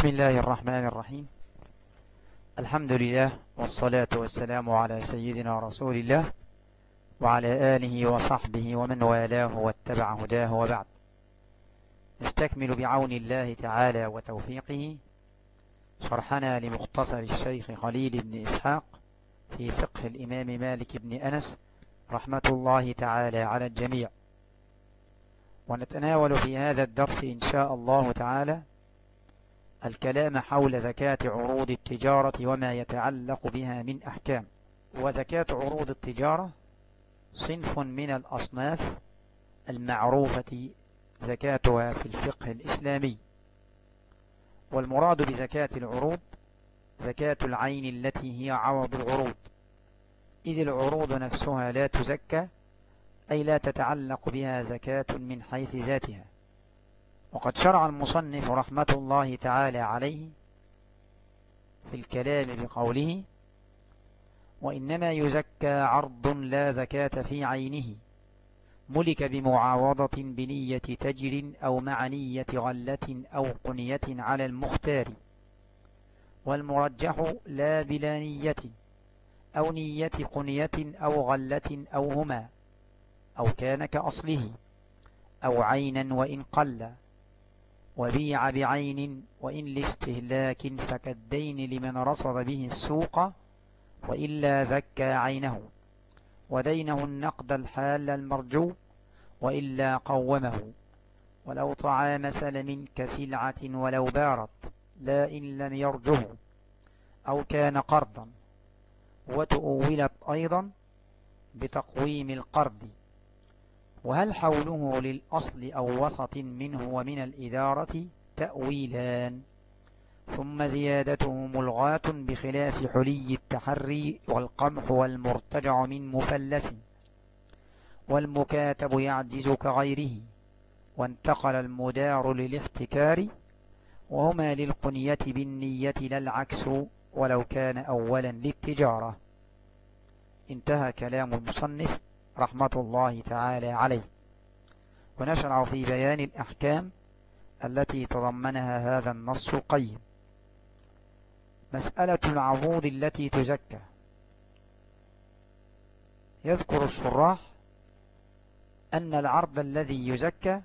بسم الله الرحمن الرحيم. الحمد لله والصلاة والسلام على سيدنا رسول الله وعلى آله وصحبه ومن والاه واتبع هداه وبعد. نستكمل بعون الله تعالى وتوفيقه. شرحنا لمختصر الشيخ خليل بن إسحاق في فقه الإمام مالك بن أنس رحمة الله تعالى على الجميع. ونتناول في هذا الدرس إن شاء الله تعالى الكلام حول زكاة عروض التجارة وما يتعلق بها من أحكام. وزكاة عروض التجارة صنف من الأصناف المعروفة زكاتها في الفقه الإسلامي. والمراد بزكاة العروض زكاة العين التي هي عوض العروض. إذ العروض نفسها لا تزكى أي لا تتعلق بها زكاة من حيث ذاتها. وقد شرع المصنف رحمة الله تعالى عليه في الكلام بقوله وإنما يزكى عرض لا زكاة في عينه ملك بمعاوضة بنية تجر أو معنية غلة أو قنية على المختار والمرجح لا بلا نية أو نية قنية أو غلة أو هما أو كان كأصله أو عينا وإن قل. وبيع بعين وإن لاستهلاك فكالدين لمن رصد به السوق وإلا زكى عينه ودينه النقد الحال المرجو وإلا قومه ولو طعام سلم كسلعة ولو بارت لا إن لم يرجه أو كان قرضا وتؤولت أيضا بتقويم القرض وهل حوله للأصل أو وسط منه ومن الإدارة؟ تأويلان. ثم زيادته ملغاة بخلاف حلي التحري والقمح والمرتجع من مفلس. والمكاتب يعجز كغيره. وانتقل المدار للاحتكار. وهما للقنية بالنية لا العكس ولو كان أولا للتجارة. انتهى كلام المصنف. رحمة الله تعالى عليه. ونشرع في بيان الأحكام التي تضمنها هذا النص القيم. مسألة العروض التي تزكى. يذكر الشراح أن العرض الذي يزكى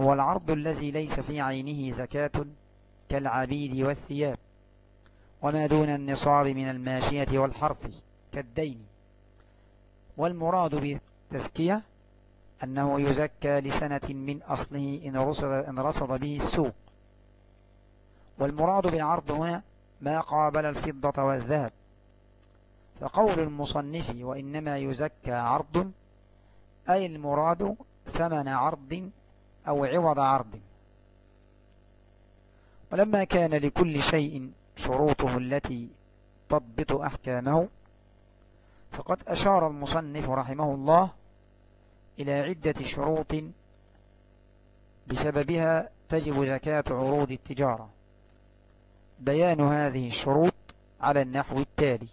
هو العرض الذي ليس في عينه زكاة كالعبيد والثياب وما دون النصاب من الماشية والحرث كالدين. والمراد بالتزكية أنه يزكى لسنة من أصله إن رصد, إن رصد به السوق. والمراد بالعرض هنا ما قابل الفضة والذهب. فقول المصنف وإنما يزكى عرض أي المراد ثمن عرض أو عوض عرض. ولما كان لكل شيء شروطه التي تضبط أحكامه فقد أشار المصنف رحمه الله إلى عدة شروط بسببها تجب زكاة عروض التجارة. بيان هذه الشروط على النحو التالي.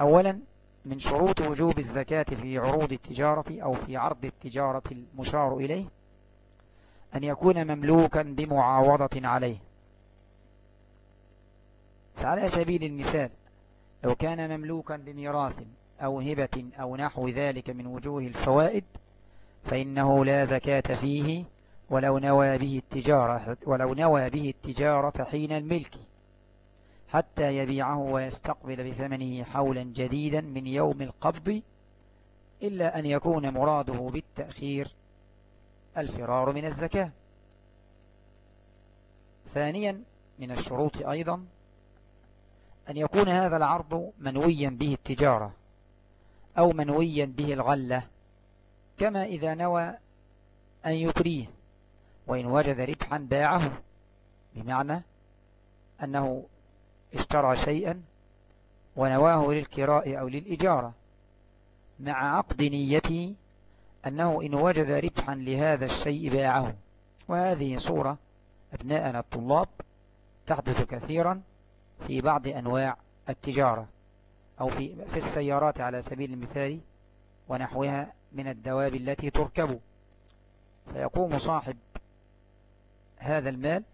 أولا من شروط وجوب الزكاة في عروض التجارة أو في عرض التجارة المشار إليه أن يكون مملوكا بمعاوضة عليه. فعلى سبيل المثال لو كان مملوكا بميراث أو هبة أو نحو ذلك من وجوه الفوائد فإنه لا زكاة فيه ولو نوى به التجارة ولو نوى به التجارة حين الملك حتى يبيعه ويستقبل بثمنه حولا جديدا من يوم القبض إلا أن يكون مراده بالتأخير الفرار من الزكاة. ثانيا من الشروط أيضا أن يكون هذا العرض منويا به التجارة أو منويا به الغلة كما إذا نوى أن يكريه وإن وجد ربحا باعه بمعنى أنه اشترى شيئا ونواه للكراء أو للإجارة مع عقد نيته أنه إن وجد ربحا لهذا الشيء باعه. وهذه صورة أبناءنا الطلاب تحدث كثيرا في بعض أنواع التجارة أو في, في السيارات على سبيل المثال ونحوها من الدواب التي تركب. فيقوم صاحب هذا المال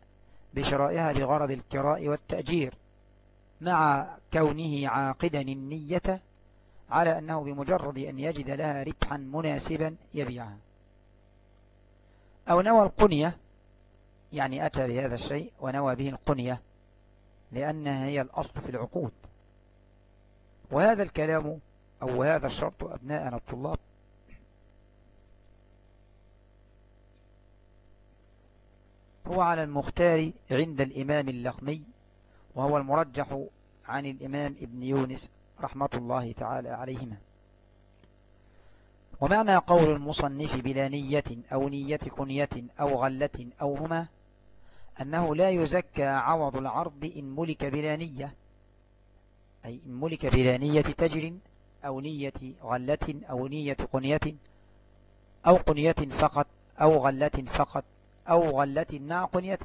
بشرائها بغرض الكراء والتأجير مع كونه عاقدا النية على أنه بمجرد أن يجد لها ربحا مناسبا يبيعها. أو نوى القنية يعني أتى بهذا الشيء ونوى به القنية لأنها هي الأصل في العقود. وهذا الكلام أو هذا الشرط أبناءنا الطلاب. هو على المختار عند الإمام اللخمي وهو المرجح عن الإمام ابن يونس رحمة الله تعالى عليهما. ومعنى قول المصنف بلا نية أو نية كنية أو غلة أو هما أنه لا يزكى عوض العرض إن ملك بلا نية أي إن ملك بلا نية تجر أو نية غلة أو نية قنية أو قنية فقط أو غلة فقط أو غلة مع قنية.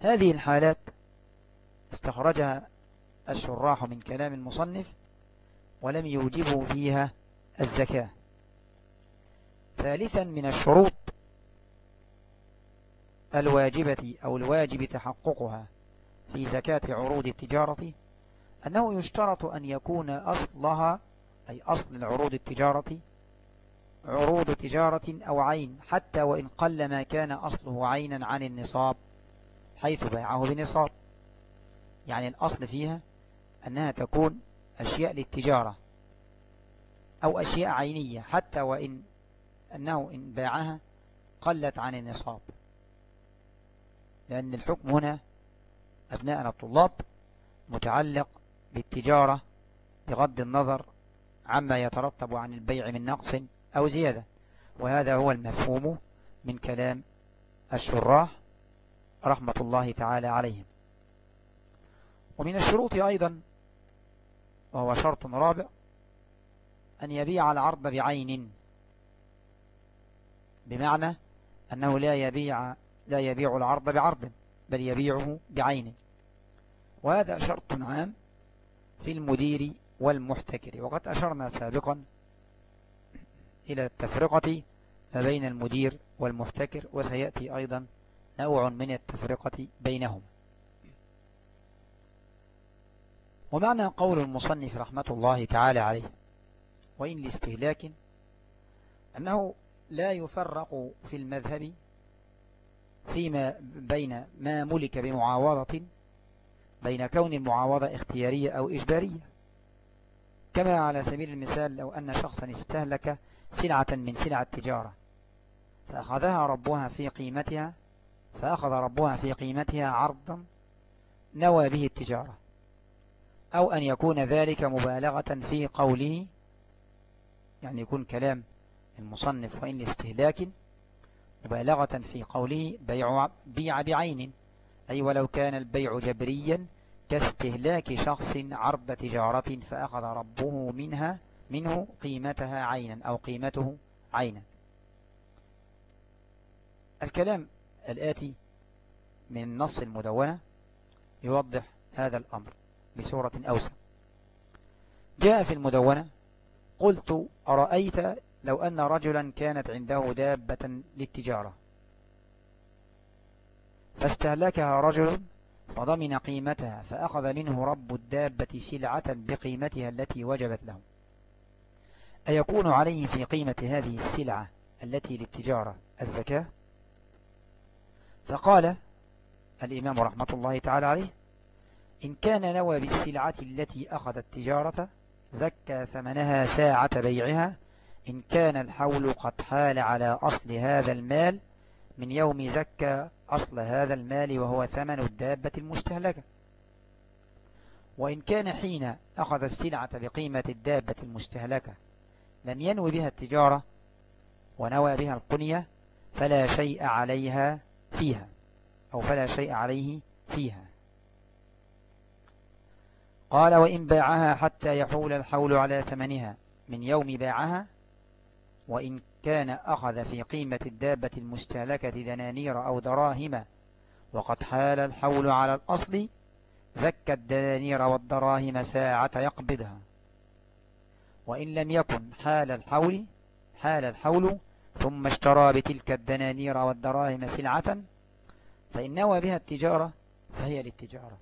هذه الحالات استخرجها الشراح من كلام المصنف ولم يوجبوا فيها الزكاة. ثالثا من الشروط الواجبة أو الواجب تحققها في زكاة عروض التجارة أنه يشترط أن يكون أصلها أي أصل العروض التجارة عروض تجارة أو عين حتى وإن قل ما كان أصله عينا عن النصاب حيث باعه بنصاب. يعني الأصل فيها أنها تكون أشياء للتجارة أو أشياء عينية حتى وإن أنه إن باعها قلت عن النصاب. لأن الحكم هنا أبناءنا الطلاب متعلق بالتجارة بغض النظر عما يترتب عن البيع من نقص أو زيادة. وهذا هو المفهوم من كلام الشراح رحمة الله تعالى عليهم. ومن الشروط أيضا وهو شرط رابع أن يبيع العرض بعين بمعنى أنه لا يبيع لا يبيع العرض بعرض بل يبيعه بعين. وهذا شرط عام في المدير والمحتكر. وقد أشرنا سابقا إلى التفرقة ما بين المدير والمحتكر وسيأتي أيضا نوع من التفرقة بينهم. ومعنى قول المصنف رحمة الله تعالى عليه وإن لاستهلاك أنه لا يفرق في المذهب فيما بين ما ملك بمعاوضة بين كون المعاوضة اختيارية أو إجبارية. كما على سبيل المثال لو أن شخصا استهلك سلعة من سلع التجارة فأخذها ربها في قيمتها فأخذ ربها في قيمتها عرضا نوى به التجارة. أو أن يكون ذلك مبالغة في قوله يعني يكون كلام المصنف وإن لاستهلاك مبالغة في قوله بيع, بيع بعين أي ولو كان البيع جبريا كاستهلاك شخص عرض تجارة فأخذ ربه منها منه قيمتها عينا أو قيمته عينا. الكلام الآتي من النص المدونة يوضح هذا الأمر بصورة أوسع. جاء في المدونة قلت أرأيت لو أن رجلا كانت عنده دابة للتجارة. فاستهلكها رجل فضمن قيمتها فأخذ منه رب الدابة سلعة بقيمتها التي وجبت له. أيكون عليه في قيمة هذه السلعة التي للتجارة الزكاة؟ فقال الإمام رحمة الله تعالى عليه إن كان نوى بالسلعة التي أخذ التجارة زكى ثمنها ساعة بيعها إن كان الحول قد حال على أصل هذا المال من يوم زكى أصل هذا المال وهو ثمن الدابة المستهلكة. وإن كان حين أخذ السلعة بقيمة الدابة المستهلكة لم ينوي بها التجارة ونوى بها القنية فلا شيء عليها فيها أو فلا شيء عليه فيها. قال وإن باعها حتى يحول الحول على ثمنها من يوم باعها وإن كان أخذ في قيمة الدابة المستهلكة دنانير أو دراهم وقد حال الحول على الأصل زكى الدنانير والدراهم ساعة يقبضها. وإن لم يكن حال الحول حال الحول ثم اشترى بتلك الدنانير والدراهم سلعة فإن نوى بها التجارة فهي للتجارة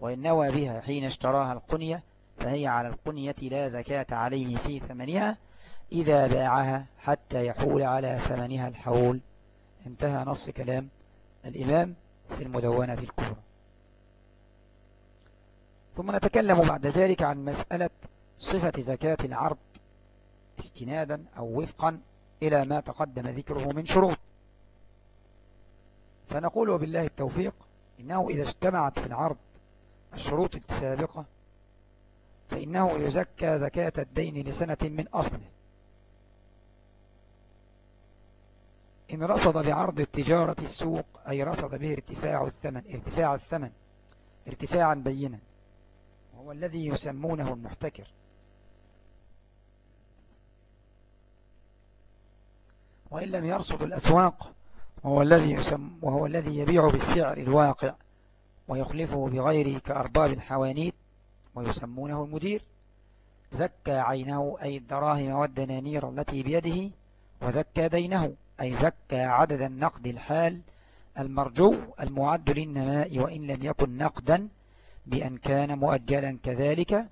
وإن نوى بها حين اشتراها القنية فهي على القنية لا زكاة عليه في ثمنها إذا باعها حتى يحول على ثمنها الحول. انتهى نص كلام الإمام في المدونة الكبرى. ثم نتكلم بعد ذلك عن مسألة صفة زكاة العرض استنادا أو وفقا إلى ما تقدم ذكره من شروط. فنقول بالله التوفيق إنه إذا اجتمعت في العرض الشروط السابقة فإنه يزكى زكاة الدين لسنة من أصله. إن رصد بعرض التجارة السوق أي رصد به ارتفاع الثمن ارتفاع الثمن ارتفاعا بينا وهو الذي يسمونه المحتكر. وإن لم يرصد الأسواق وهو الذي يسم وهو الذي يبيع بالسعر الواقع ويخلفه بغيره كأرباب الحوانيت ويسمونه المدير. زكى عينه أي الدراهم والدنانير التي بيده وزكى دينه. أي زكى عدد النقد الحال المرجو المعد للنماء وإن لم يكن نقدا بأن كان مؤجلا كذلك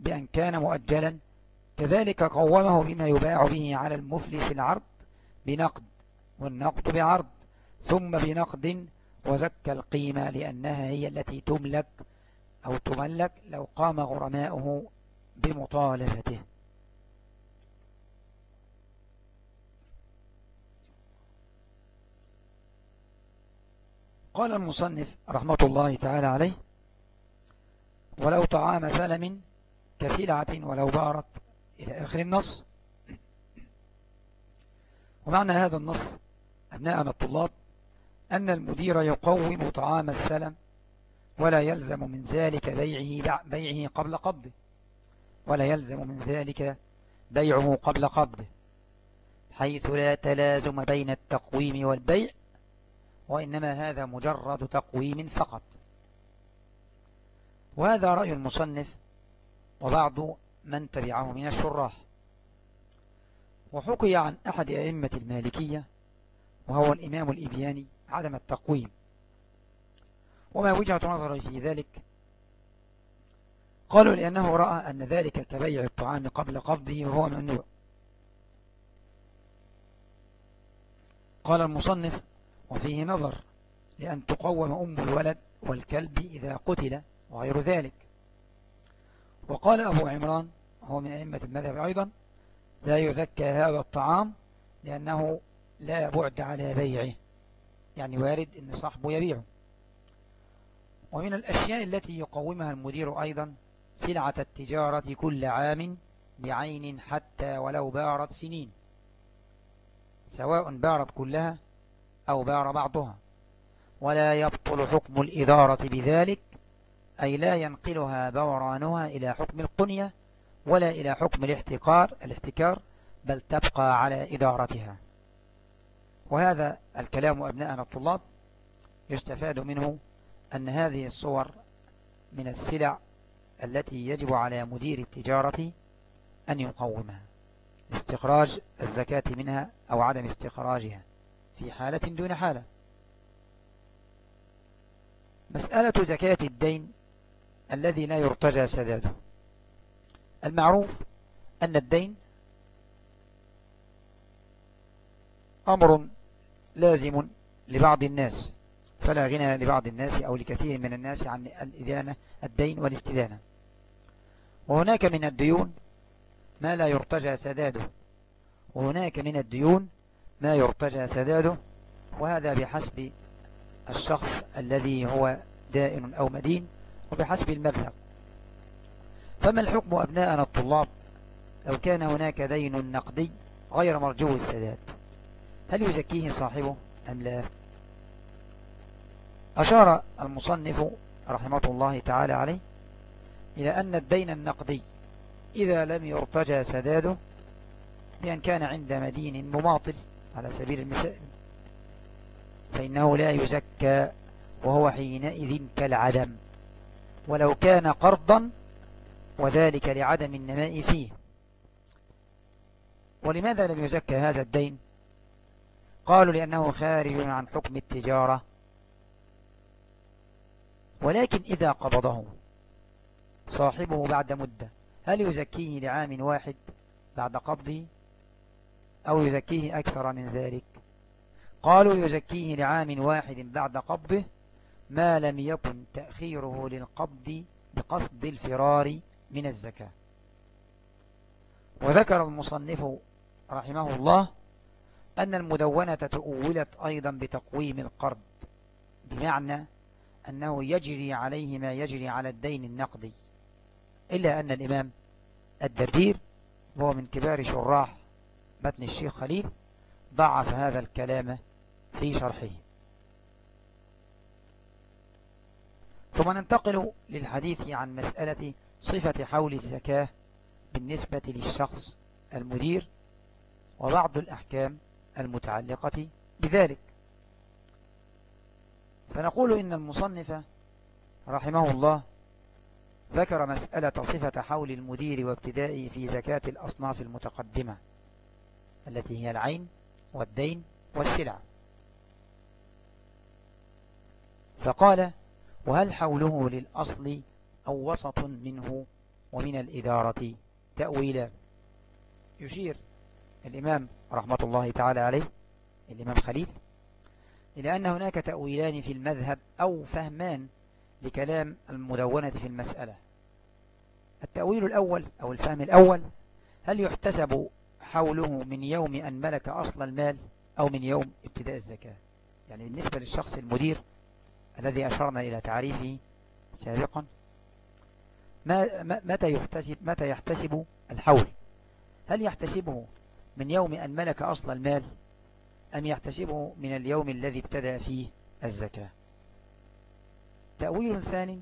بأن كان مؤجلا كذلك قومه بما يباع به على المفلس العرض بنقد والنقد بعرض ثم بنقد وزكى القيمة لأنها هي التي تملك أو تملك لو قام غرماؤه بمطالبته. قال المصنف رحمة الله تعالى عليه ولو طعام سلم كسلعة ولو بارت إلى آخر النص. ومعنى هذا النص أبناءنا الطلاب أن المدير يقوم طعام السلم ولا يلزم من ذلك بيعه, بيعه قبل قبضه ولا يلزم من ذلك بيعه قبل قبضه حيث لا تلازم بين التقويم والبيع وإنما هذا مجرد تقويم فقط. وهذا رأي المصنف وبعض من تبعه من الشراح. وحكي عن أحد أئمة المالكية وهو الإمام الإبياني عدم التقويم. وما وجهة نظر في ذلك؟ قالوا لأنه رأى أن ذلك كبيع الطعام قبل قبضه وهو ممنوع. قال المصنف وفيه نظر لأن تقوم أم الولد والكلب إذا قتل وغير ذلك. وقال أبو عمران هو من أئمة المذهب أيضا لا يزكى هذا الطعام لأنه لا بعد على بيعه. يعني وارد أن صاحبه يبيعه. ومن الأشياء التي يقومها المدير أيضا سلعة التجارة كل عام بعين حتى ولو بارت سنين. سواء بارت كلها أو بار بعضها ولا يبطل حكم الإدارة بذلك أي لا ينقلها بورانها إلى حكم القنية ولا إلى حكم الاحتكار الاحتكار بل تبقى على إدارتها. وهذا الكلام أبناءنا الطلاب يستفاد منه أن هذه الصور من السلع التي يجب على مدير التجارة أن يقومها لاستخراج الزكاة منها أو عدم استخراجها. في حالة دون حالة. مسألة زكاة الدين الذي لا يرتجى سداده. المعروف أن الدين أمر لازم لبعض الناس فلا غنى لبعض الناس أو لكثير من الناس عن الإدانة الدين والاستدانة. وهناك من الديون ما لا يرتجى سداده. وهناك من الديون ما يرتجى سداده وهذا بحسب الشخص الذي هو دائن أو مدين وبحسب المبلغ. فما الحكم أبناءنا الطلاب؟ لو كان هناك دين نقدي غير مرجو السداد هل يزكيه صاحبه أم لا؟ أشار المصنف رحمة الله تعالى عليه إلى أن الدين النقدي إذا لم يرتجى سداده بأن كان عند مدين مماطل. على سبيل المثال فإنه لا يزكى وهو حينئذ كالعدم ولو كان قرضا وذلك لعدم النماء فيه. ولماذا لم يزكى هذا الدين؟ قالوا لأنه خارج عن حكم التجارة. ولكن إذا قبضه صاحبه بعد مدة هل يزكيه لعام واحد بعد قبضه؟ أو يزكيه أكثر من ذلك. قالوا يزكيه لعام واحد بعد قبضه ما لم يكن تأخيره للقبض بقصد الفرار من الزكاة. وذكر المصنف رحمه الله أن المدونة تؤولت أيضا بتقويم القرض بمعنى أنه يجري عليه ما يجري على الدين النقدي إلا أن الإمام الدردير وهو من كبار شراح متن الشيخ خليل ضعف هذا الكلام في شرحه. ثم ننتقل للحديث عن مسألة صفة حول الزكاة بالنسبة للشخص المدير وبعض الأحكام المتعلقة بذلك. فنقول إن المصنف رحمه الله ذكر مسألة صفة حول المدير وابتدائه في زكاة الأصناف المتقدمة. التي هي العين والدين والسلع. فقال وهل حوله للأصل أو وسط منه ومن الإدارة؟ تأويلا. يشير الإمام رحمة الله تعالى عليه الإمام خليل إلى أن هناك تأويلان في المذهب أو فهمان لكلام المدونة في المسألة. التأويل الأول أو الفهم الأول هل يحتسب حوله من يوم أن ملك أصل المال أو من يوم ابتداء الزكاة. يعني بالنسبة للشخص المدير الذي أشرنا إلى تعريفه سابقا ما متى يحتسب متى يحتسب الحول؟ هل يحتسبه من يوم أن ملك أصل المال أم يحتسبه من اليوم الذي ابتدأ فيه الزكاة؟ تأويل ثاني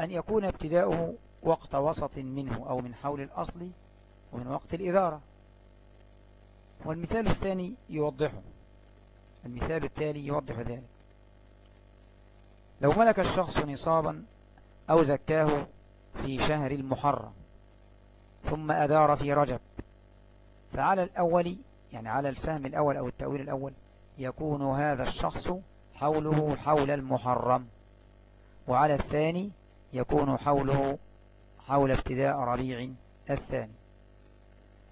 أن يكون ابتداؤه وقت وسط منه أو من حول الأصل ومن وقت الإدارة. والمثال الثاني يوضحه. المثال التالي يوضح ذلك. لو ملك الشخص نصابا أو زكاه في شهر المحرم ثم أدار في رجب فعلى الأول يعني على الفهم الأول أو التأويل الأول يكون هذا الشخص حوله حول المحرم وعلى الثاني يكون حوله حول ابتداء ربيع الثاني.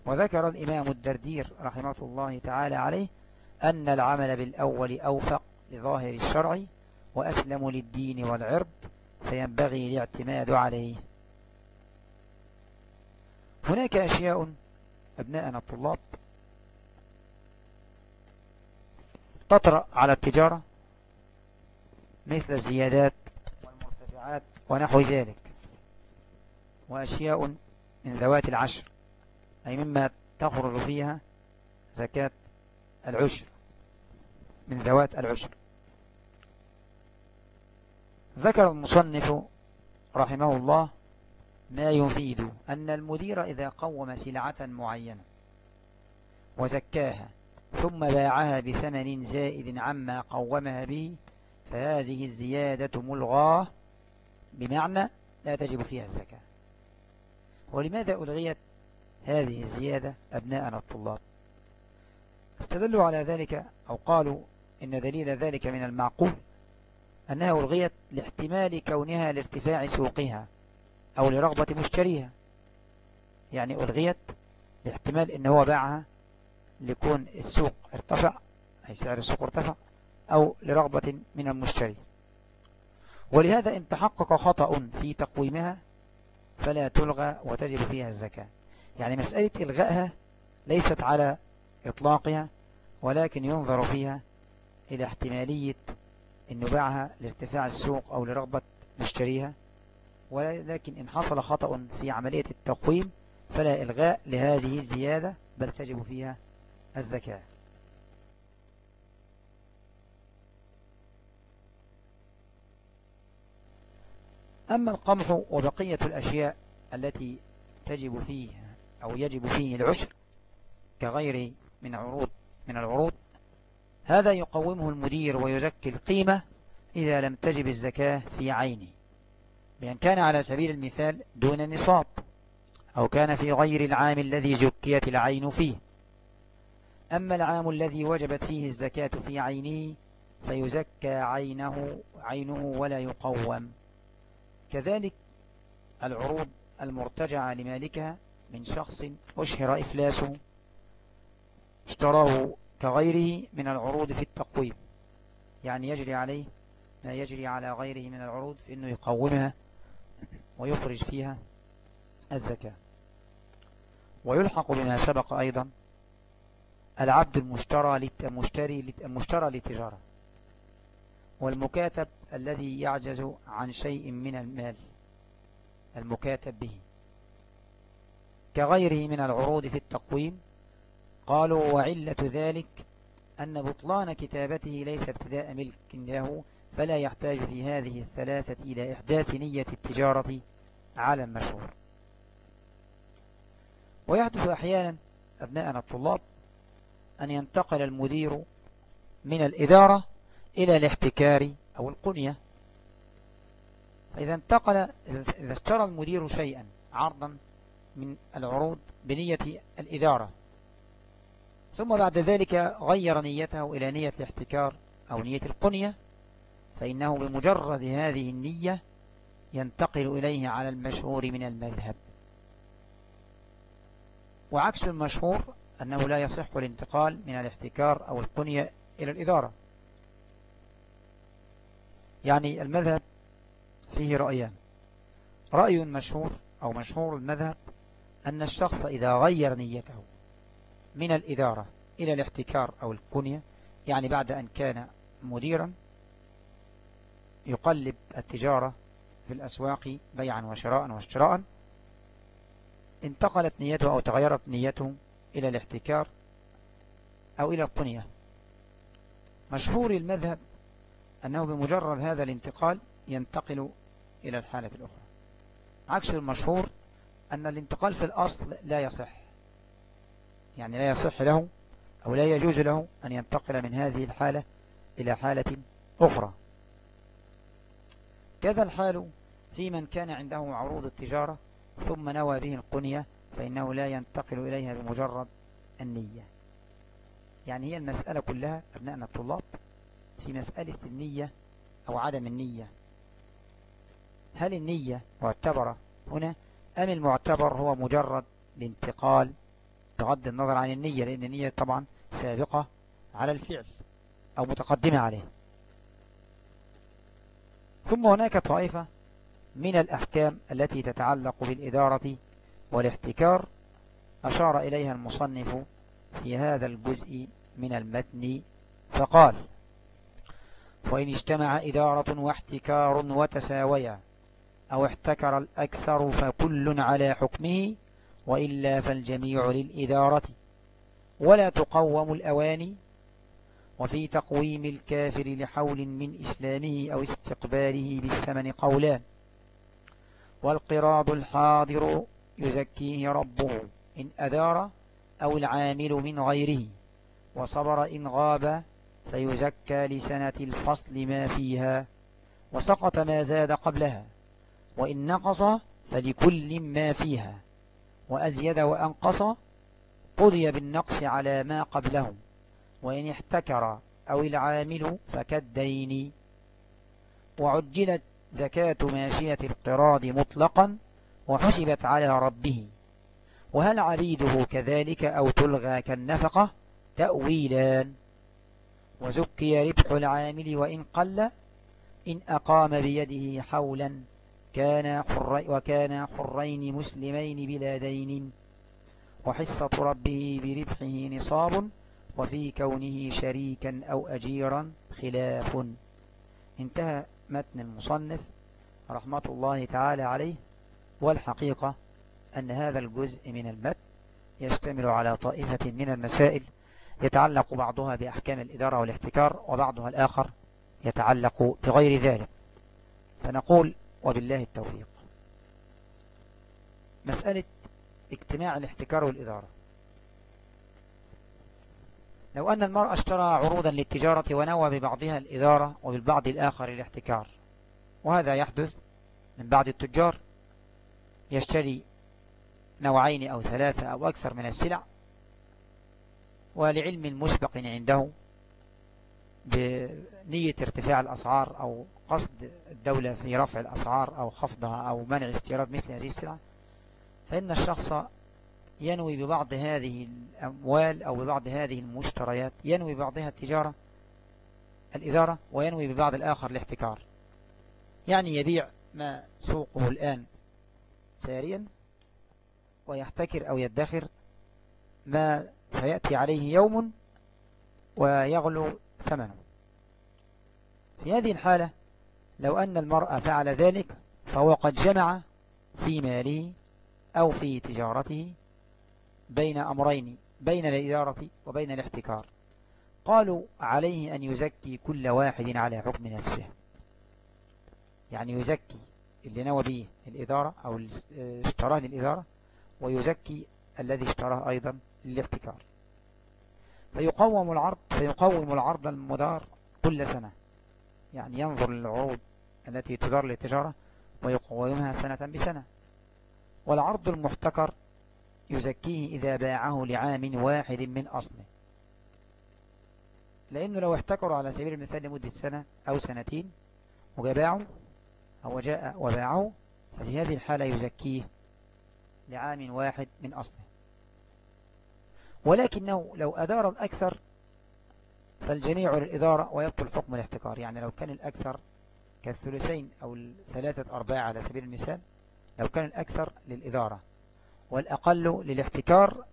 وذكر الإمام الدردير رحمه الله تعالى عليه أن العمل بالأول أوفق لظاهر الشرع وأسلم للدين والعرض فينبغي الاعتماد عليه. هناك أشياء أبناءنا الطلاب تطرأ على التجارة مثل الزيادات والمرتفعات ونحو ذلك. وأشياء من ذوات العشر أي مما تخرج فيها زكاة العشر من ذوات العشر. ذكر المصنف رحمه الله ما يفيد أن المدير إذا قوم سلعة معينة وزكاها ثم باعها بثمن زائد عما قومها به فهذه الزيادة ملغاة بمعنى لا تجب فيها الزكاة. ولماذا ألغيت هذه الزيادة أبناءنا الطلاب؟ استدلوا على ذلك أو قالوا إن دليل ذلك من المعقول أنها ألغيت لاحتمال كونها لارتفاع سوقها أو لرغبة مشتريها. يعني ألغيت لاحتمال إن هو باعها لكون السوق ارتفع أي سعر السوق ارتفع أو لرغبة من المشتري. ولهذا إن تحقق خطأ في تقويمها فلا تلغى وتجب فيها الزكاة. يعني مسألة إلغائها ليست على إطلاقها ولكن ينظر فيها إلى احتمالية أن باعها لارتفاع السوق أو لرغبة مشتريها. ولكن إن حصل خطأ في عملية التقويم فلا إلغاء لهذه الزيادة بل تجب فيها الزكاة. أما القمح وبقية الأشياء التي تجب فيه أو يجب فيه العشر كغير من عروض من العروض هذا يقومه المدير ويزكي القيمة إذا لم تجب الزكاة في عينه بأن كان على سبيل المثال دون نصاب أو كان في غير العام الذي زكيت العين فيه. أما العام الذي وجبت فيه الزكاة في عينه فيزكى عينه عينه ولا يقوم. كذلك العروض المرتجعة لمالكها من شخص أشهر إفلاسه اشتراه كغيره من العروض في التقويم. يعني يجري عليه ما يجري على غيره من العروض أنه يقومها ويخرج فيها الزكاة. ويلحق بما سبق أيضا العبد المشترى للتجارة. والمكاتب الذي يعجز عن شيء من المال المكاتب به. كغيره من العروض في التقويم قالوا وعلة ذلك أن بطلان كتابته ليس ابتداء ملك له فلا يحتاج في هذه الثلاثة إلى إحداث نية التجارة على المشهور ويحدث أحيانا أبناءنا الطلاب أن ينتقل المدير من الإدارة إلى الاحتكار أو القنية. فإذا انتقل إذا اشترى المدير شيئا عرضا من العروض بنية الإدارة ثم بعد ذلك غير نيته إلى نية الاحتكار أو نية القنية فإنه بمجرد هذه النية ينتقل إليه على المشهور من المذهب. وعكس المشهور أنه لا يصح الانتقال من الاحتكار أو القنية إلى الإدارة. يعني المذهب فيه رأيان. رأي مشهور أو مشهور المذهب أن الشخص إذا غير نيته من الإدارة إلى الاحتكار أو الكنية يعني بعد أن كان مديرا يقلب التجارة في الأسواق بيعا وشراء واشتراء انتقلت نيته أو تغيرت نيته إلى الاحتكار أو إلى القنية مشهور المذهب أنه بمجرد هذا الانتقال ينتقل إلى الحالة الأخرى. عكس المشهور أن الانتقال في الأصل لا يصح. يعني لا يصح له أو لا يجوز له أن ينتقل من هذه الحالة إلى حالة أخرى. كذا الحال في من كان عنده عروض التجارة ثم نوى به القنية فإنه لا ينتقل إليها بمجرد النية. يعني هي المسألة كلها أبنائنا الطلاب في مسألة النية أو عدم النية. هل النية معتبرة هنا أم المعتبر هو مجرد الانتقال بغض النظر عن النية؟ لأن النية طبعا سابقة على الفعل أو متقدمة عليه. ثم هناك طائفة من الأحكام التي تتعلق بالإدارة والاحتكار أشار إليها المصنف في هذا الجزء من المتن فقال وإن اجتمع إدارة واحتكار وتساويا أو احتكر الأكثر فكل على حكمه وإلا فالجميع للإدارة. ولا تقوم الأواني. وفي تقويم الكافر لحول من إسلامه أو استقباله بالثمن قولان والقراض الحاضر يزكيه ربه إن أدار أو العامل من غيره. وصبر إن غاب فيزكى لسنة الفصل ما فيها وسقط ما زاد قبلها وإن نقص فلكل ما فيها وأزيد وأنقص قضي بالنقص على ما قبله وإن احتكر أو العامل فكالدين. وعجلت زكاة ماشية القراض مطلقا وحسبت على ربه. وهل عبيده كذلك أو تلغى كالنفقة تأويلان وزكي ربح العامل وإن قل إن أقام بيده حولا كان حر وكان حرين مسلمين بلا دين وحصة ربه بربحه نصاب وفي كونه شريكا أو أجيرا خلاف انتهى متن المصنف رحمة الله تعالى عليه والحقيقة أن هذا الجزء من المتن يشتمل على طائفة من المسائل يتعلق بعضها بأحكام الإدارة والاحتكار وبعضها الآخر يتعلق بغير ذلك. فنقول وبالله التوفيق. مسألة اجتماع الاحتكار والإدارة. لو أن المرأة اشترى عروضا للتجارة ونوى ببعضها الإدارة وبالبعض الآخر الاحتكار وهذا يحدث من بعض التجار يشتري نوعين أو ثلاثة أو أكثر من السلع ولعلم مسبق عنده بنية ارتفاع الأسعار أو قصد الدولة في رفع الأسعار أو خفضها أو منع استيراد مثل هذه السلع فإن الشخص ينوي ببعض هذه الأموال أو ببعض هذه المشتريات ينوي ببعضها التجارة الإدارة وينوي ببعض الآخر الاحتكار. يعني يبيع ما سوقه الآن ساريا ويحتكر أو يدخر ما سيأتي عليه يوم ويغلو ثمنه. في هذه الحالة لو أن المرأة فعل ذلك فهو قد جمع في ماله أو في تجارته بين أمرين بين الإدارة وبين الاحتكار. قالوا عليه أن يزكي كل واحد على حكم نفسه. يعني يزكي اللي نوى به الإدارة أو اشتراه للإدارة ويزكي الذي اشتراه أيضا للاحتكار. فيقوم العرض فيقوم العرض المدار كل سنة. يعني ينظر للعروض التي تدار للتجارة ويقومها سنة بسنة. والعرض المحتكر يزكيه إذا باعه لعام واحد من أصله. لأنه لو احتكروا على سبيل المثال لمدة سنة أو سنتين وجباعه أو جاء وباعه ففي هذه الحالة يزكيه لعام واحد من أصله. ولكنه لو أدار الأكثر فالجميع للإدارة ويبطل حكم الاحتكار. يعني لو كان الأكثر كالثلثين أو الثلاثة أرباع على سبيل المثال لو كان الأكثر للإدارة والأقل للاحتكار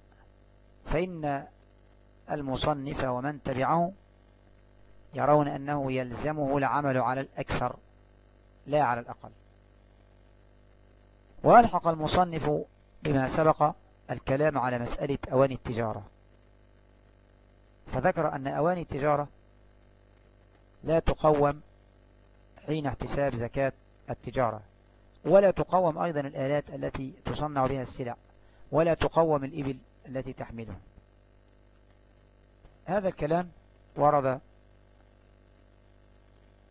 فإن المصنف ومن تبعه يرون أنه يلزمه العمل على الأكثر لا على الأقل. وألحق المصنف بما سبق الكلام على مسألة أواني التجارة. فذكر أن أواني التجارة لا تقوم حين احتساب زكاة التجارة ولا تقوم أيضا الآلات التي تصنع بها السلع ولا تقوم الإبل التي تحمله هذا الكلام ورد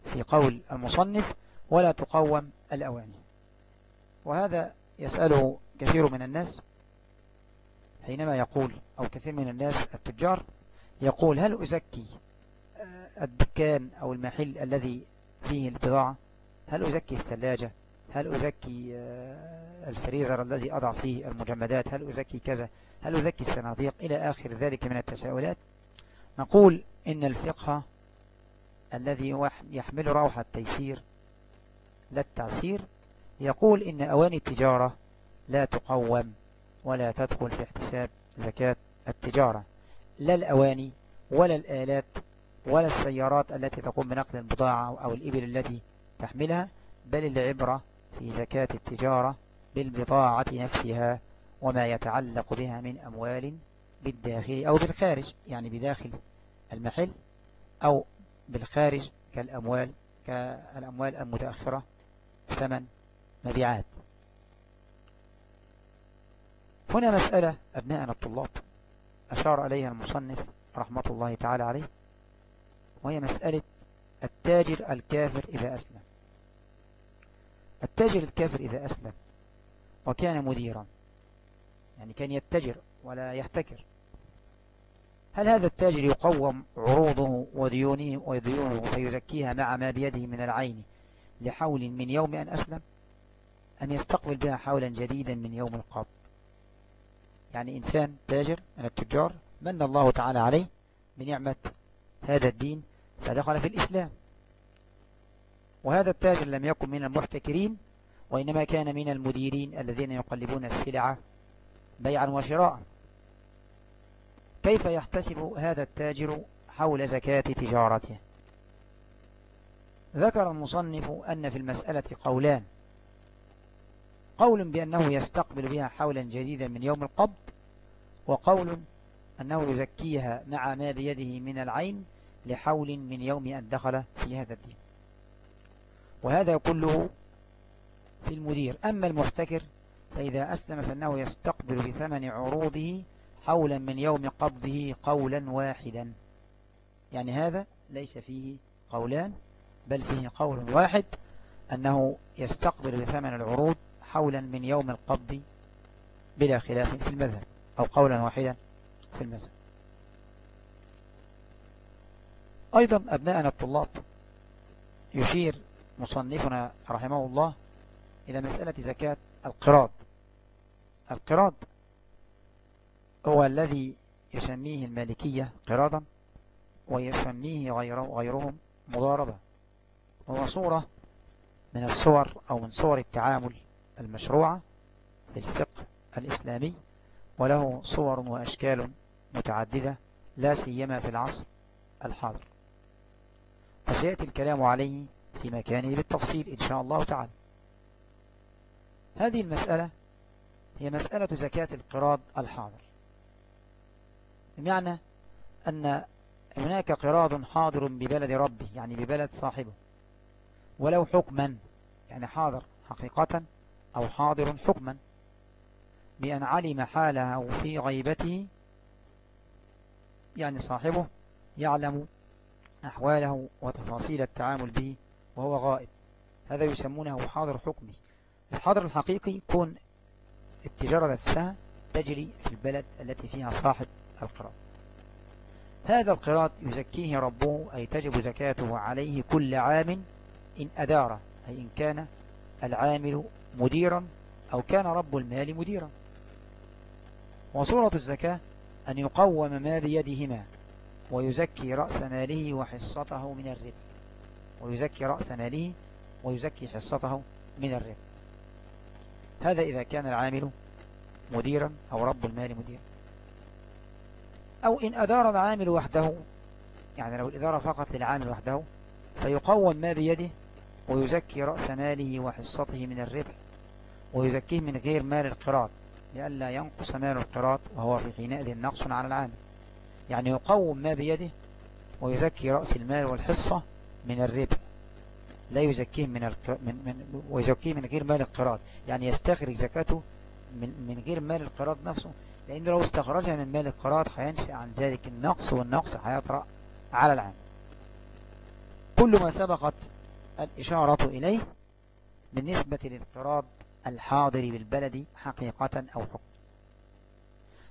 في قول المصنف ولا تقوم الأواني. وهذا يسأله كثير من الناس حينما يقول أو كثير من الناس التجار يقول هل أزكي الدكان أو المحل الذي فيه البضاعة؟ هل أزكي الثلاجة؟ هل أزكي الفريزر الذي أضع فيه المجمدات؟ هل أزكي كذا؟ هل أزكي الصناديق؟ إلى آخر ذلك من التساؤلات نقول إن الفقه الذي يحمل روح التيسير لا يقول إن أواني التجارة لا تقوم. ولا تدخل في احتساب زكاة التجارة. لا الأواني ولا الآلات ولا السيارات التي تقوم بنقل البضاعة أو الإبل التي تحملها بل العبرة في زكاة التجارة بالبضاعة نفسها وما يتعلق بها من أموال بالداخل أو بالخارج يعني بداخل المحل أو بالخارج كالأموال كالأموال المتأخرة ثمن مبيعات. هنا مسألة أبناءنا الطلاب. أشار إليها المصنف رحمة الله تعالى عليه وهي مسألة التاجر الكافر إذا أسلم. التاجر الكافر إذا أسلم وكان مديرا يعني كان يتجر ولا يحتكر هل هذا التاجر يقوم عروضه وديونه وديونه فيزكيها مع ما بيده من العين لحول من يوم أن أسلم؟ أم يستقبل بها حولا جديدا من يوم القبض؟ يعني إنسان تاجر من التجار من الله تعالى عليه بنعمة هذا الدين فدخل في الإسلام. وهذا التاجر لم يكن من المحتكرين وإنما كان من المديرين الذين يقلبون السلعة بيعا وشراء. كيف يحتسب هذا التاجر حول زكاة تجارته؟ ذكر المصنف أن في المسألة قولان قول بأنه يستقبل بها حولا جديدا من يوم القبض وقول أنه يزكيها مع ما بيده من العين لحول من يوم أن دخل في هذا الدين. وهذا كله في المدير. أما المحتكر فإذا أسلم فإنه يستقبل بثمن عروضه حولا من يوم قبضه قولا واحدا. يعني هذا ليس فيه قولان بل فيه قول واحد أنه يستقبل بثمن العروض حولا من يوم القبض بلا خلاف في المذهب أو قولا واحدا في المذهب. أيضا أبناءنا الطلاب يشير مصنفنا رحمه الله إلى مسألة زكاة القراض. القراض هو الذي يسميه المالكية قراضا ويسميه غيره غيرهم مضاربة. وهو صورة من الصور أو من صور التعامل المشروعة في الفقه الإسلامي وله صور وأشكال متعددة لا سيما في العصر الحاضر. فسيأتي الكلام عليه في مكانه بالتفصيل إن شاء الله تعالى. هذه المسألة هي مسألة زكاة القراض الحاضر. بمعنى أن هناك قراض حاضر ببلد ربه يعني ببلد صاحبه ولو حكما يعني حاضر حقيقة أو حاضر حكما. بأن علم حاله في غيبته يعني صاحبه يعلم أحواله وتفاصيل التعامل به وهو غائب. هذا يسمونه حاضر حكمي الحاضر الحقيقي يكون التجارة نفسها تجري في البلد التي فيها صاحب القراض هذا القراض يزكيه ربه أي تجب زكاته عليه كل عام إن أدار أي إن كان العامل مديرا أو كان رب المال مديرا. وصورة الزكاة أن يقوم ما بيدهما ويزكي رأس ماله وحصته من الربح. ويزكي رأس ماله ويزكي حصته من الربح. هذا إذا كان العامل مديرا أو رب المال مديرا. أو إن أدار العامل وحده يعني لو الإدارة فقط للعامل وحده فيقوم ما بيده ويزكي رأس ماله وحصته من الربح ويزكيه من غير مال القراط لئلا ينقص مال القراط وهو في حينئذ نقص على العامل يعني يقوم ما بيده ويزكي رأس المال والحصة من الربح لا يزكيه من, الك... من... من... ويزكيه من غير مال القراط. يعني يستخرج زكاته من, من غير مال القراط نفسه لأنه لو استخرجها من مال القراط هينشأ عن ذلك النقص والنقص هيطرأ على العام كل ما سبقت الإشارة إليه بالنسبة للقراض الحاضر بالبلد حقيقة أو حكم.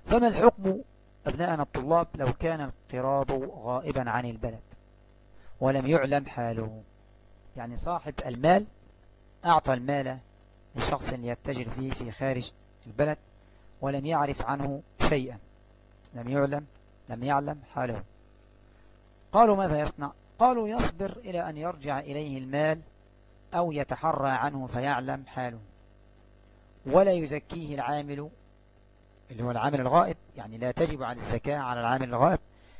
فما الحكم أبناءنا الطلاب لو كان القراض غائبا عن البلد ولم يعلم حاله؟ يعني صاحب المال أعطى المال لشخص يتجر فيه في خارج البلد ولم يعرف عنه شيئا لم يعلم لم يعلم حاله. قالوا ماذا يصنع؟ قالوا يصبر إلى أن يرجع إليه المال أو يتحرى عنه فيعلم حاله. ولا يزكيه العامل اللي هو العامل الغائب يعني لا تجب على الزكاة على العامل الغائب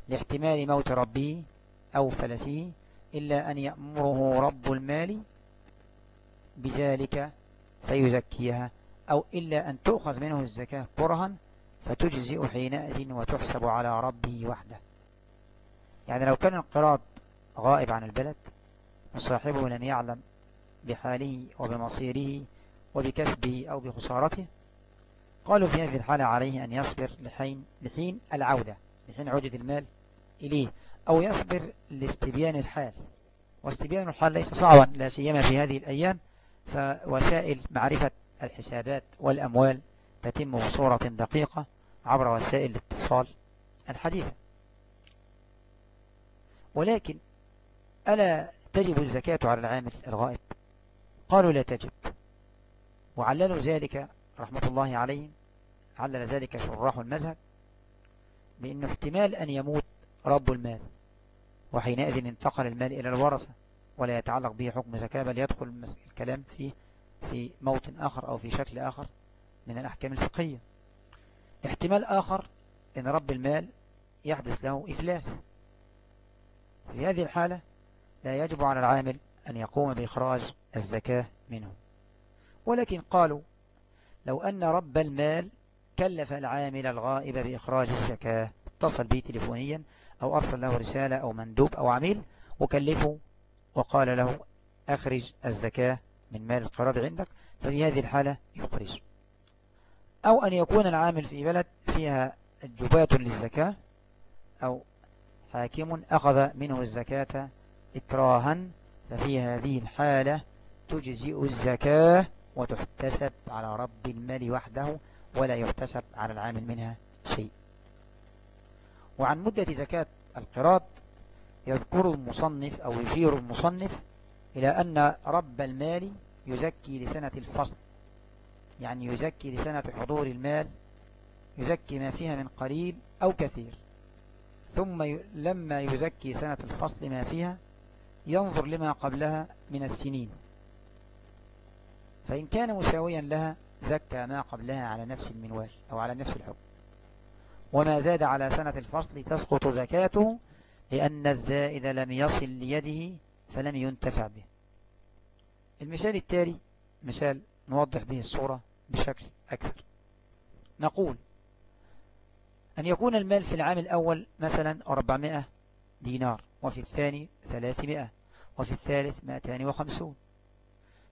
لاحتمال موت ربه أو فلسه إلا أن يأمره رب المال بذلك فيزكيها أو إلا أن تؤخذ منه الزكاة كرها فتجزئ حينئذ وتحسب على ربه وحده. يعني لو كان القراض غائب عن البلد وصاحبه لم يعلم بحاله وبمصيره وبكسبه أو بخسارته. قالوا في هذه الحالة عليه أن يصبر لحين, لحين العودة لحين عودة المال إليه أو يصبر لاستبيان الحال. واستبيان الحال ليس صعبا لا سيما في هذه الأيام فوسائل معرفة الحسابات والأموال تتم بصورة دقيقة عبر وسائل الاتصال الحديثة. ولكن ألا تجب الزكاة على العامل الغائب؟ قالوا لا تجب. وعللوا ذلك رحمة الله عليهم علل ذلك شراح المذهب بأنه احتمال أن يموت رب المال وحينئذ انتقل المال إلى الورثة ولا يتعلق به حكم زكاة بل يدخل الكلام فيه في موت آخر أو في شكل آخر من الأحكام الفقهية. احتمال آخر أن رب المال يحدث له إفلاس. في هذه الحالة لا يجب على العامل أن يقوم بإخراج الزكاة منه. ولكن قالوا لو أن رب المال كلف العامل الغائب بإخراج الزكاة اتصل به تليفونيا أو أرسل له رسالة أو مندوب أو عميل وكلفه وقال له أخرج الزكاة من مال القراض عندك ففي هذه الحالة يخرج. أو أن يكون العامل في بلد فيها جبات للزكاة أو حاكم أخذ منه الزكاة إكراها ففي هذه الحالة تجزئ الزكاة وتحتسب على رب المال وحده ولا يحتسب على العامل منها شيء. وعن مدة زكاة القراض يذكر المصنف أو يشير المصنف إلى أن رب المال يزكي لسنة الفصل يعني يزكي لسنة حضور المال يزكي ما فيها من قليل أو كثير ثم لما يزكي سنة الفصل ما فيها ينظر لما قبلها من السنين. فإن كان مساويا لها زكى ما قبلها على نفس المنوال أو على نفس الحكم. وما زاد على سنة الفصل تسقط زكاته لأن الزائد لم يصل ليده فلم ينتفع به. المثال التالي مثال نوضح به الصورة بشكل أكثر. نقول أن يكون المال في العام الأول مثلا 400 دينار وفي الثاني 300 وفي الثالث 250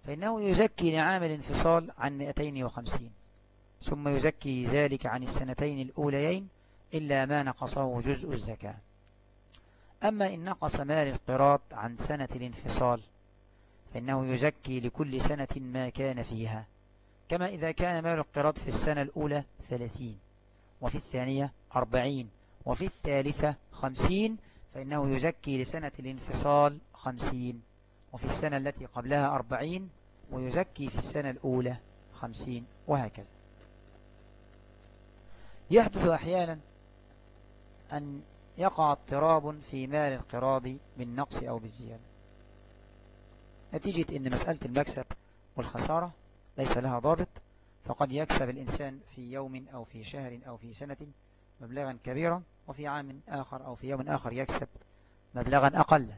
فإنه يزكي لعام الانفصال عن 250 ثم يزكي ذلك عن السنتين الأوليين إلا ما نقصه جزء الزكاة. أما إن نقص مال القراط عن سنة الانفصال فإنه يزكي لكل سنة ما كان فيها كما إذا كان مال القراط في السنة الأولى ثلاثين وفي الثانية أربعين وفي الثالثة خمسين فإنه يزكي لسنة الانفصال خمسين وفي السنة التي قبلها أربعين ويزكي في السنة الأولى خمسين وهكذا. يحدث أحيانا أن يقع اضطراب في مال القراض بالنقص أو بالزيادة. نتيجة أن مسألة المكسب والخسارة ليس لها ضابط فقد يكسب الإنسان في يوم أو في شهر أو في سنة مبلغا كبيرا وفي عام آخر أو في يوم آخر يكسب مبلغا أقل.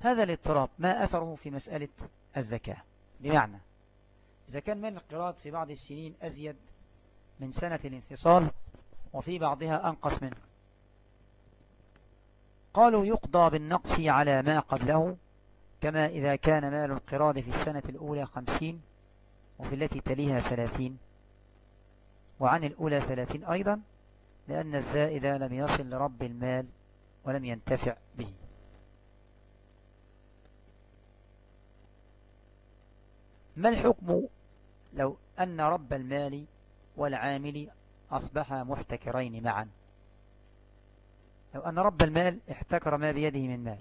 هذا الاضطراب ما أثره في مسألة الزكاة. بمعنى إذا كان مال القراض في بعض السنين أزيد من سنة الانفصال وفي بعضها أنقص منه. قالوا يقضى بالنقص على ما قبله كما إذا كان مال القراض في السنة الأولى خمسين وفي التي تليها ثلاثين وعن الأولى ثلاثين أيضا لأن الزائد لم يصل لرب المال ولم ينتفع به. ما الحكم لو أن رب المال والعامل أصبحا محتكرين معا؟ لو أن رب المال احتكر ما بيده من مال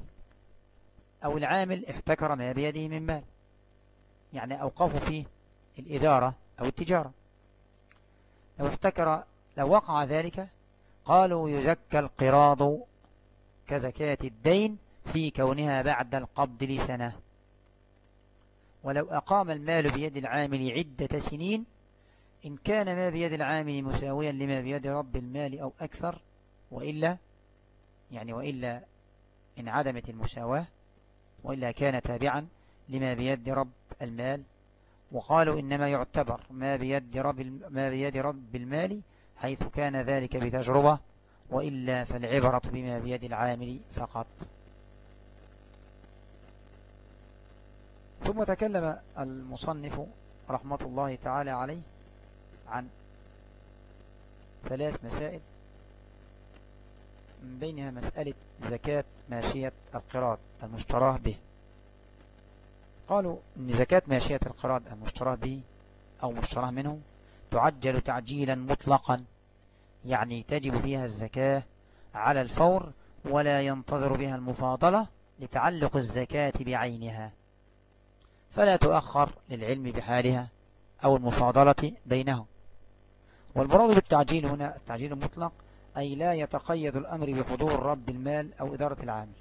أو العامل احتكر ما بيده من مال يعني أوقفوا فيه الإدارة أو التجارة. لو احتكر لو وقع ذلك قالوا يزكى القراض كزكاة الدين في كونها بعد القبض لسنة. ولو أقام المال بيد العامل عدة سنين إن كان ما بيد العامل مساويا لما بيد رب المال أو أكثر وإلا يعني وإلا انعدمت المساواة وإلا كان تابعا لما بيد رب المال. وقالوا إنما يعتبر ما بيد رب, ما بيد رب المال حيث كان ذلك بتجربة وإلا فالعبرة بما بيد العامل فقط. ثم تكلم المصنف رحمة الله تعالى عليه عن ثلاث مسائل من بينها مسألة زكاة ماشية القراض المشتراه به. قالوا أن زكاة ماشية القراض المشتراه به أو مشتراه منه تعجل تعجيلا مطلقا يعني تجب فيها الزكاة على الفور ولا ينتظر بها المفاضلة لتعلق الزكاة بعينها. فلا تؤخر للعلم بحالها أو المفاضلة بينهم. والمراد بالتعجيل هنا التعجيل المطلق أي لا يتقيد الأمر بحضور رب المال أو إدارة العامل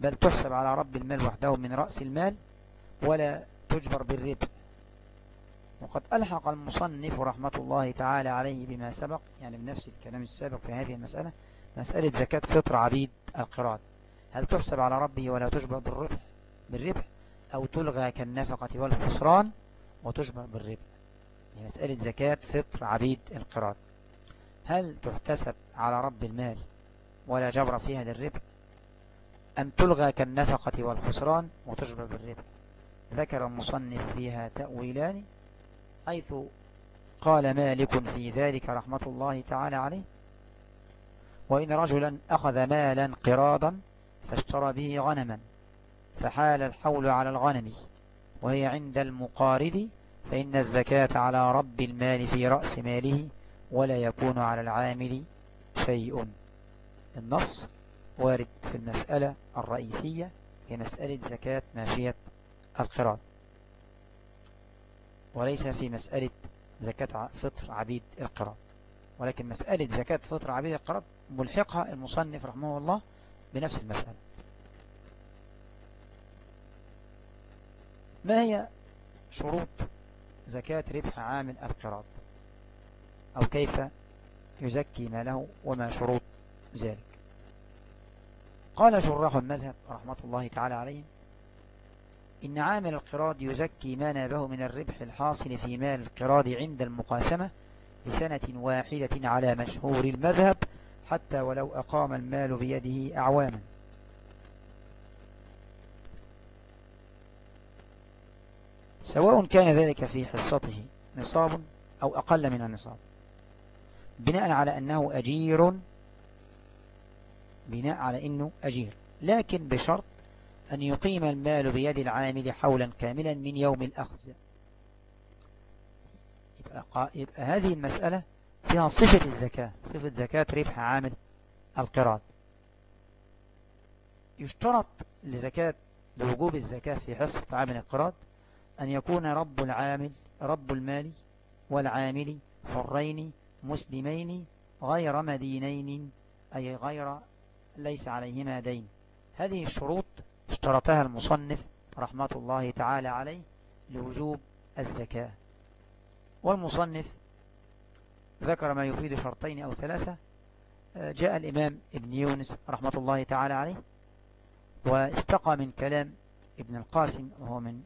بل تحسب على رب المال وحده من رأس المال ولا تجبر بالربح. وقد ألحق المصنف رحمة الله تعالى عليه بما سبق يعني بنفس الكلام السابق في هذه المسألة مسألة زكاة فطر عبيد القراد. هل تحسب على ربه ولا تجبر بالربح؟ بالربح أو تلغى كالنفقة والخسران وتجبر بالربح. يعني مسألة زكاة فطر عبيد القراد. هل تحتسب على رب المال ولا جبر فيها للربح أم تلغى كالنفقة والخسران وتجبر بالربح؟ ذكر المصنف فيها تأويلان. حيث قال مالك في ذلك رحمة الله تعالى عليه وإن رجلا أخذ مالا قراضا فاشترى به غنما فحال الحول على الغنم وهي عند المقارض فإن الزكاة على رب المال في رأس ماله ولا يكون على العامل شيء. النص وارد في المسألة الرئيسية هي مسألة زكاة ماشية القراد وليس في مسألة زكاة فطر عبيد القراد ولكن مسألة زكاة فطر عبيد القراد ملحقها المصنف رحمه الله بنفس المسألة. ما هي شروط زكاة ربح عامل القراد أو كيف يزكي ماله وما شروط ذلك؟ قال شراح المذهب رحمة الله تعالى عليهم إن عامل القراد يزكي ما نابه من الربح الحاصل في مال القراد عند المقاسمة بسنة واحدة على مشهور المذهب حتى ولو أقام المال بيده أعواما. سواء كان ذلك في حصته نصاب أو أقل من النصاب. بناء على أنه أجير بناء على أنه أجير. لكن بشرط أن يقيم المال بيد العامل حولا كاملا من يوم الأخذ. يبقى, يبقى هذه المسألة فيها صفة الزكاة صفة زكاة ربح عامل القراض. يشترط لزكاة لوجوب الزكاة في حصة عامل القراض أن يكون رب العامل رب المال والعامل حرين مسلمين غير مدينين أي غير ليس عليهما دين. هذه الشروط اشترطها المصنف رحمة الله تعالى عليه لوجوب الزكاة. والمصنف ذكر ما يفيد شرطين أو ثلاثة. جاء الإمام ابن يونس رحمة الله تعالى عليه واستقى من كلام ابن القاسم وهو من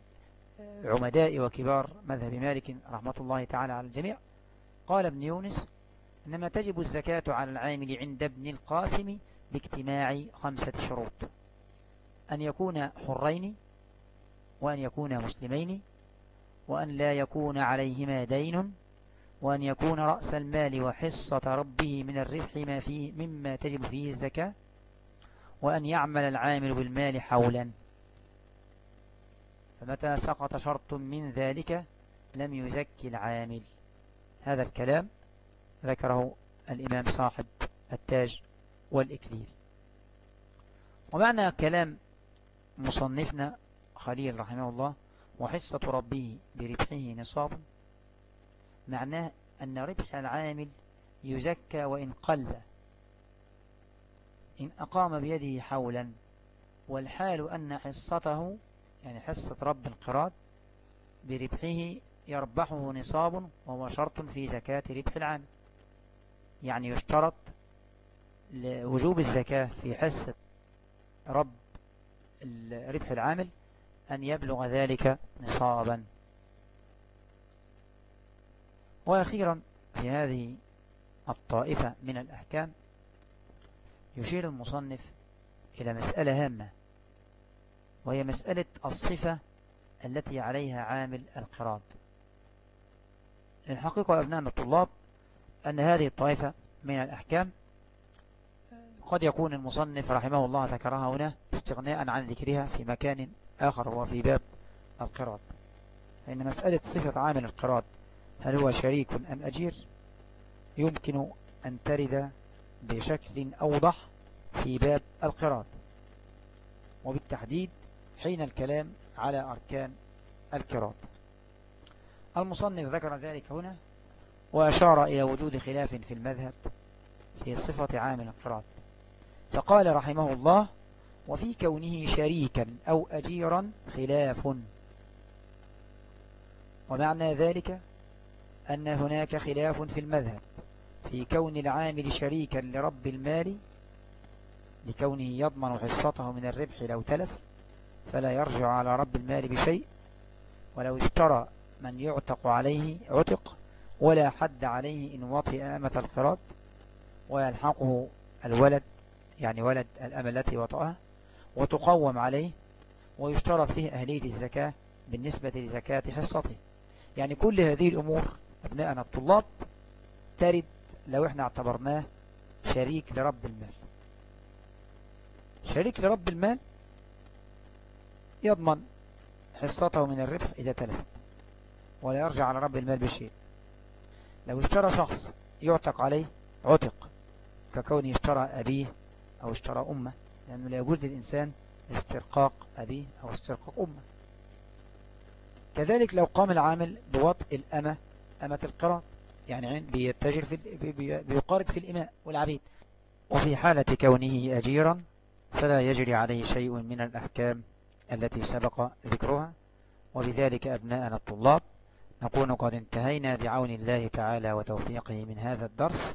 عمداء وكبار مذهب مالك رحمة الله تعالى على الجميع. قال ابن يونس إنما تجب الزكاة على العامل عند ابن القاسم باجتماع خمسة شروط. أن يكون حرين وأن يكون مسلمين وأن لا يكون عليهما دين وأن يكون رأس المال وحصة ربه من الربح ما فيه مما تجب فيه الزكاة وأن يعمل العامل بالمال حولا. فمتى سقط شرط من ذلك؟ لم يزكي العامل. هذا الكلام ذكره الإمام صاحب التاج والإكليل. ومعنى كلام مصنفنا خليل رحمه الله وحصة ربه بربحه نصاب. معناه أن ربح العامل يزكى وإن قل. إن أقام بيده حولا والحال أن حصته يعني حصة رب القراد بربحه يربحه نصاب وهو شرط في زكاة ربح العامل. يعني يشترط لوجوب الزكاة في حصة رب ربح العامل أن يبلغ ذلك نصابا. وأخيرا في هذه الطائفة من الأحكام يشير المصنف إلى مسألة هامة وهي مسألة الصفة التي عليها عامل القراض. الحقيقة أبناء الطلاب أن هذه الطائفة من الأحكام قد يكون المصنف رحمه الله ذكرها هنا استغناء عن ذكرها في مكان آخر هو في باب القراض فإن مسألة صفة عامل القراض هل هو شريك أم أجير؟ يمكن أن ترد بشكل أوضح في باب القراض وبالتحديد حين الكلام على أركان القراض المصنف ذكر ذلك هنا وأشار إلى وجود خلاف في المذهب في صفة عامل القراض فقال رحمه الله وفي كونه شريكا أو أجيرا خلاف. ومعنى ذلك أن هناك خلاف في المذهب في كون العامل شريكا لرب المال لكونه يضمن حصته من الربح لو تلف فلا يرجع على رب المال بشيء ولو اشترى من يعتق عليه عتق ولا حد عليه إن وطئ أمة القراد ويلحقه الولد يعني ولد الأمة التي وطأها وتقوم عليه ويشترط فيه أهلية الزكاة بالنسبة لزكاة حصته. يعني كل هذه الأمور أبناءنا الطلاب ترد لو إحنا اعتبرناه شريك لرب المال. شريك لرب المال يضمن حصته من الربح إذا تلفت ولا يرجع على رب المال بشيء. لو اشترى شخص يعتق عليه عتق. ككونه اشترى أبيه أو اشترى أمة لأنه لا يجوز للإنسان استرقاق أبيه أو استرقاق أمه. كذلك لو قام العامل بوطء الأمة أمة القراط يعني بيتجر في بيقارب في الإماء والعبيد. وفي حالة كونه أجيرا فلا يجري عليه شيء من الأحكام التي سبق ذكرها. وبذلك أبناءنا الطلاب نكون قد انتهينا بعون الله تعالى وتوفيقه من هذا الدرس.